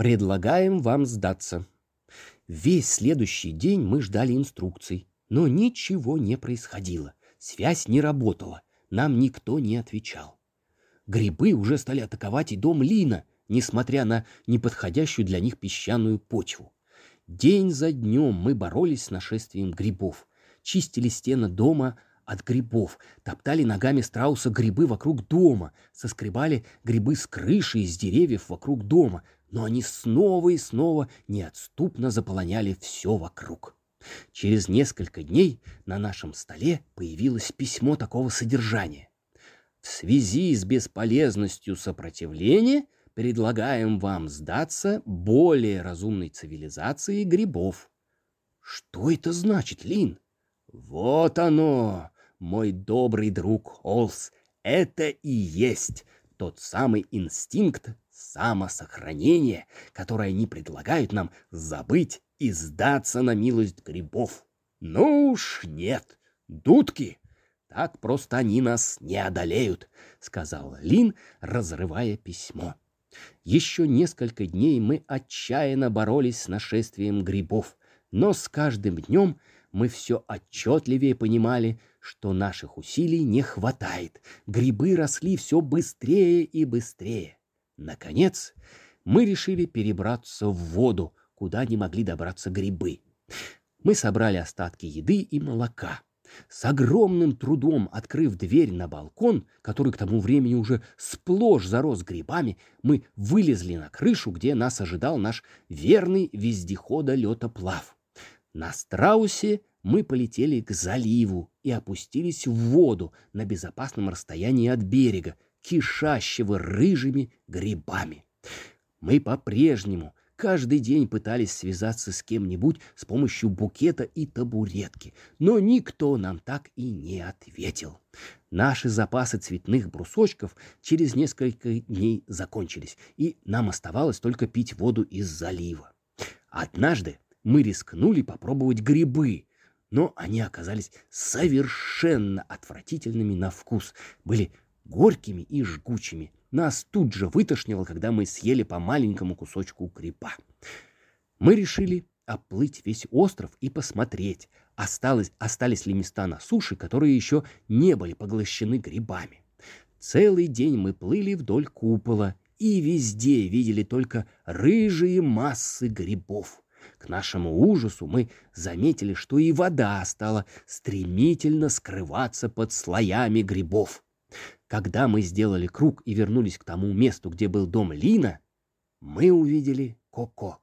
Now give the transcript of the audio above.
Предлагаем вам сдаться. Весь следующий день мы ждали инструкций, но ничего не происходило. Связь не работала, нам никто не отвечал. Грибы уже стали атаковать и дом Лина, несмотря на неподходящую для них песчаную почву. День за днем мы боролись с нашествием грибов, чистили стены дома от грибов, топтали ногами страуса грибы вокруг дома, соскребали грибы с крыши и с деревьев вокруг дома, но они снова и снова неотступно заполоняли все вокруг. Через несколько дней на нашем столе появилось письмо такого содержания. В связи с бесполезностью сопротивления предлагаем вам сдаться более разумной цивилизации грибов. Что это значит, Лин? Вот оно, мой добрый друг Олс. Это и есть тот самый инстинкт самосохранения, который они предлагают нам забыть и сдаться на милость грибов. Ну уж нет, дудки, так просто они нас не одолеют, сказал Лин, разрывая письмо. Еще несколько дней мы отчаянно боролись с нашествием грибов, но с каждым днем мы все отчетливее понимали, что наших усилий не хватает. Грибы росли все быстрее и быстрее. Наконец, мы решили перебраться в воду, куда не могли добраться грибы. Мы собрали остатки еды и молока. С огромным трудом открыв дверь на балкон, который к тому времени уже сплошь зарос грибами, мы вылезли на крышу, где нас ожидал наш верный вездехода летоплав. На страусе мы полетели к заливу и опустились в воду на безопасном расстоянии от берега, кишащего рыжими грибами. Мы по-прежнему каждый день пытались связаться с кем-нибудь с помощью букета и табуретки, но никто нам так и не ответил. Наши запасы цветных брусочков через несколько дней закончились, и нам оставалось только пить воду из залива. Однажды мы рискнули попробовать грибы, но они оказались совершенно отвратительными на вкус, были горькими и жгучими. Нас тут же вытошнило, когда мы съели по маленькому кусочку крепа. Мы решили оплыть весь остров и посмотреть, осталось, остались ли места на суше, которые еще не были поглощены грибами. Целый день мы плыли вдоль купола и везде видели только рыжие массы грибов. К нашему ужасу мы заметили, что и вода стала стремительно скрываться под слоями грибов. Когда мы сделали круг и вернулись к тому месту, где был дом Лина, мы увидели Коко.